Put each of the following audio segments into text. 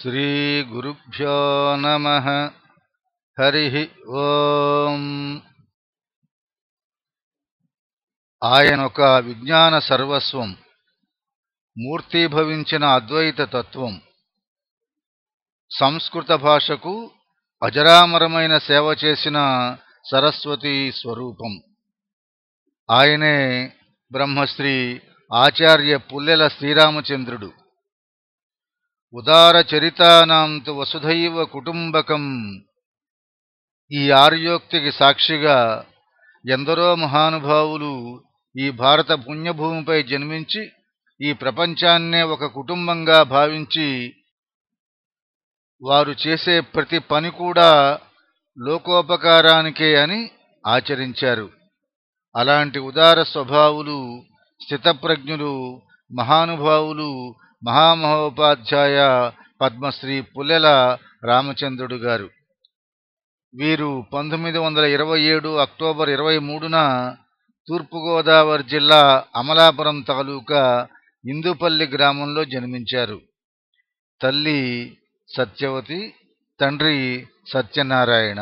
శ్రీగురుభ్యో నమ హరి ఓం ఆయనొక విజ్ఞాన సర్వస్వం మూర్తీభవించిన అద్వైత తత్వం. సంస్కృత భాషకు అజరామరమైన సేవ చేసిన సరస్వతి స్వరూపం. ఆయనే బ్రహ్మశ్రీ ఆచార్య పుల్లెల శ్రీరామచంద్రుడు. ఉదార చరితానాంతు వసుధైవ కుటుంబకం. ఈ ఆర్యోక్తికి సాక్షిగా ఎందరో మహానుభావులు ఈ భారత పుణ్యభూమిపై జన్మించి ఈ ప్రపంచాన్నే ఒక కుటుంబంగా భావించి వారు చేసే ప్రతి పని కూడా లోకోపకారానికే అని ఆచరించారు. అలాంటి ఉదార స్వభావులు స్థితప్రజ్ఞులు మహానుభావులు మహామహోపాధ్యాయ పద్మశ్రీ పుల్లెల రామచంద్రుడు గారు. వీరు పంతొమ్మిది వందల ఇరవై ఏడు అక్టోబర్ ఇరవై మూడున తూర్పుగోదావరి జిల్లా అమలాపురం తాలూకా ఇందుపల్లి గ్రామంలో జన్మించారు. తల్లి సత్యవతి తండ్రి సత్యనారాయణ.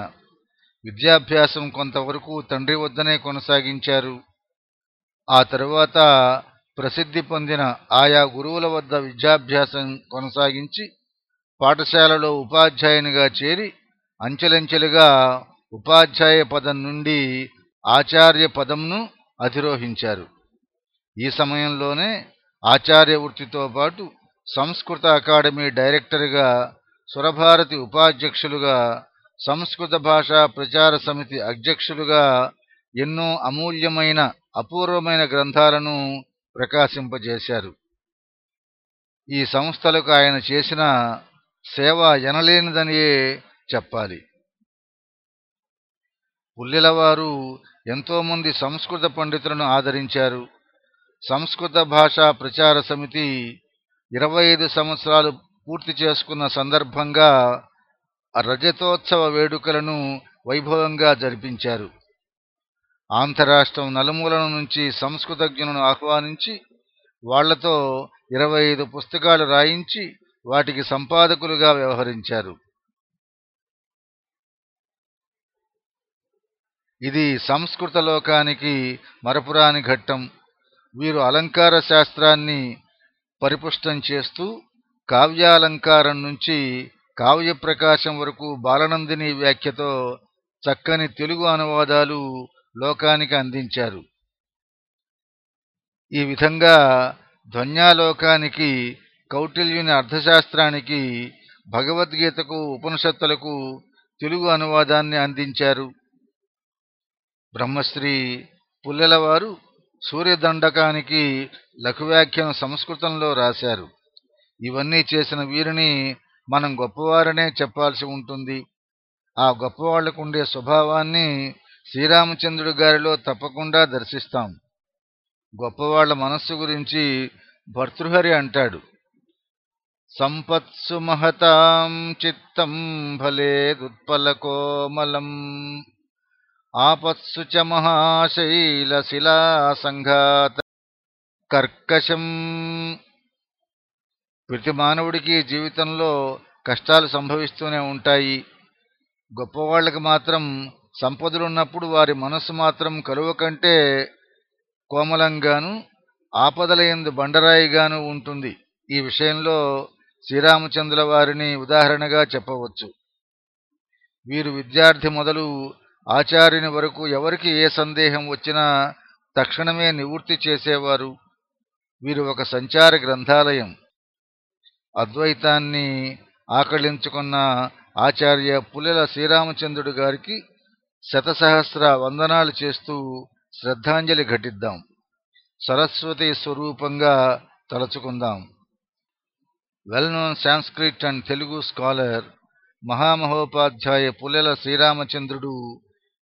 విద్యాభ్యాసం కొంతవరకు తండ్రి వద్దనే కొనసాగించారు. ఆ తరువాత ప్రసిద్ధి పొందిన ఆయా గురువుల వద్ద విద్యాభ్యాసం కొనసాగించి పాఠశాలలో ఉపాధ్యాయునిగా చేరి అంచెలంచెలుగా ఉపాధ్యాయ పదం నుండి ఆచార్య పదంను అధిరోహించారు. ఈ సమయంలోనే ఆచార్య వృత్తితో పాటు సంస్కృత అకాడమీ డైరెక్టర్గా సురభారతి ఉపాధ్యక్షులుగా సంస్కృత భాషా ప్రచార సమితి అధ్యక్షులుగా ఎన్నో అమూల్యమైన అపూర్వమైన గ్రంథాలను ప్రకాశింపజేశారు. ఈ సంస్థలకు ఆయన చేసిన సేవ ఎనలేనిదనియే చెప్పాలి. పుల్లెలవారు ఎంతోమంది సంస్కృత పండితులను ఆదరించారు. సంస్కృత భాషా ప్రచార సమితి ఇరవై ఐదు సంవత్సరాలు పూర్తి చేసుకున్న సందర్భంగా రజతోత్సవ వేడుకలను వైభవంగా జరిపించారు. ఆంధ్రరాష్ట్రం నలుమూలల నుంచి సంస్కృతజ్ఞులను ఆహ్వానించి వాళ్ళతో ఇరవై ఐదు పుస్తకాలు రాయించి వాటికి సంపాదకులుగా వ్యవహరించారు. ఇది సంస్కృత లోకానికి మరపురాని ఘట్టం. వీరు అలంకార శాస్త్రాన్ని పరిపుష్టం చేస్తూ కావ్యాలంకారం నుంచి కావ్య ప్రకాశం వరకు బాలనందిని వ్యాఖ్యతో చక్కని తెలుగు అనువాదాలు లోకానికి అందించారు. ఈ విధంగా ధ్వన్యాలోకానికి కౌటిల్యుని అర్థశాస్త్రానికి భగవద్గీతకు ఉపనిషత్తులకు తెలుగు అనువాదాన్ని అందించారు. బ్రహ్మశ్రీ పుల్లెలవారు సూర్యదండకానికి లఘువ్యాఖ్యను సంస్కృతంలో రాశారు. ఇవన్నీ చేసిన వీరిని మనం గొప్పవారనే చెప్పాల్సి ఉంటుంది. ఆ గొప్పవాళ్ళకు ఉండే స్వభావాన్ని శ్రీరామచంద్రుడి గారిలో తప్పకుండా దర్శిస్తాం. గొప్పవాళ్ళ మనస్సు గురించి భర్తృహరి అంటాడు. సంపత్సు మహతాం చిత్తం భలేదుత్పలకోమలం ఆపత్సు చ మహాశైల శిలా సంఘాత కర్కశం. ప్రతి మానవుడికి జీవితంలో కష్టాలు సంభవిస్తూనే ఉంటాయి. గొప్పవాళ్ళకి మాత్రం సంపదలున్నప్పుడు వారి మనస్సు మాత్రం కలువ కంటే కోమలంగాను ఆపదలయందు బండరాయిగాను ఉంటుంది. ఈ విషయంలో శ్రీరామచంద్రుల వారిని ఉదాహరణగా చెప్పవచ్చు. వీరు విద్యార్థి మొదలు ఆచార్యుని వరకు ఎవరికి ఏ సందేహం వచ్చినా తక్షణమే నివృత్తి చేసేవారు. వీరు ఒక సంచార గ్రంథాలయం. అద్వైతాన్ని ఆకళించుకున్న ఆచార్య పుల్లెల శ్రీరామచంద్రుడు గారికి శతసహస్ర వందనాలు చేస్తూ శ్రద్ధాంజలి ఘటిద్దాం. సరస్వతి స్వరూపంగా తలచుకుందాం. Well known Sanskrit and Telugu scholar Mahamahopadhyaya Pullela Sriramachandrudu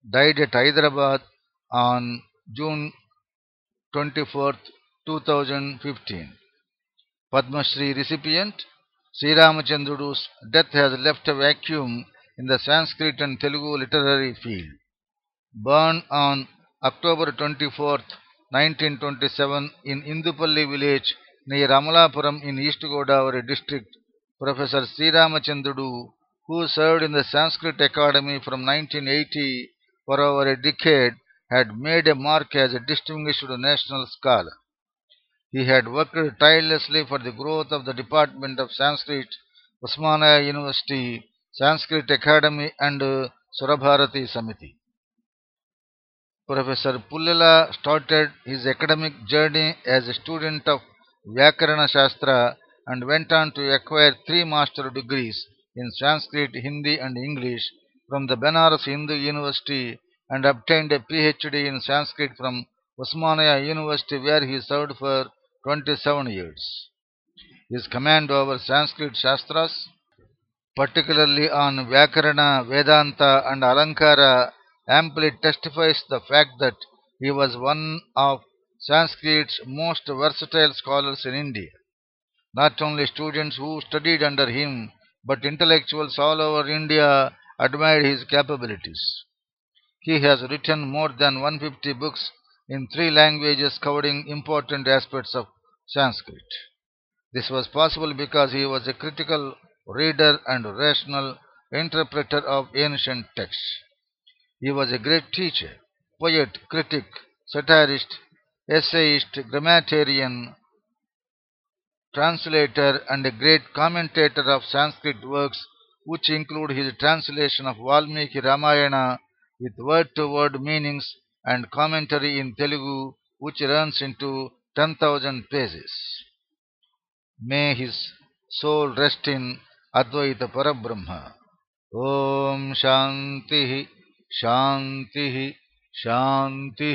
died at Hyderabad on June twenty fourth two thousand fifteen Padmashri recipient Sriramachandrudu death has left vacuum in the Sanskrit and Telugu literary field. Born on October 24, 1927 in Indupalli village near Amalapuram in East Godavari district, Professor Sri Ramachandrudu, who served in the Sanskrit Academy from 1980 for over a decade, had made a mark as a distinguished national scholar. He had worked tirelessly for the growth of the Department of Sanskrit, Osmania University, Sanskrit Academy and Surabharati Samiti. Professor Pullela started his academic journey as a student of Vyakarana Shastra and went on to acquire three master degrees in Sanskrit, Hindi and English from the Banaras Hindu University and obtained a PhD in Sanskrit from Osmania University where he served for 27 years. His command over Sanskrit Shastras, particularly on Vyakarana, Vedanta and Alankara, amply testifies the fact that he was one of Sanskrit's most versatile scholars in India. Not only students who studied under him, but intellectuals all over India admired his capabilities. He has written more than 150 books in three languages covering important aspects of Sanskrit. This was possible because he was a critical reader and rational interpreter of ancient texts. He was a great teacher, poet, critic, satirist, essayist, grammarian, translator, and a great commentator of Sanskrit works, which include his translation of Valmiki Ramayana with word-to-word meanings and commentary in Telugu, which runs into 10,000 pages. May his soul rest in Advaita para Brahma Om Shanti Shanti Shanti.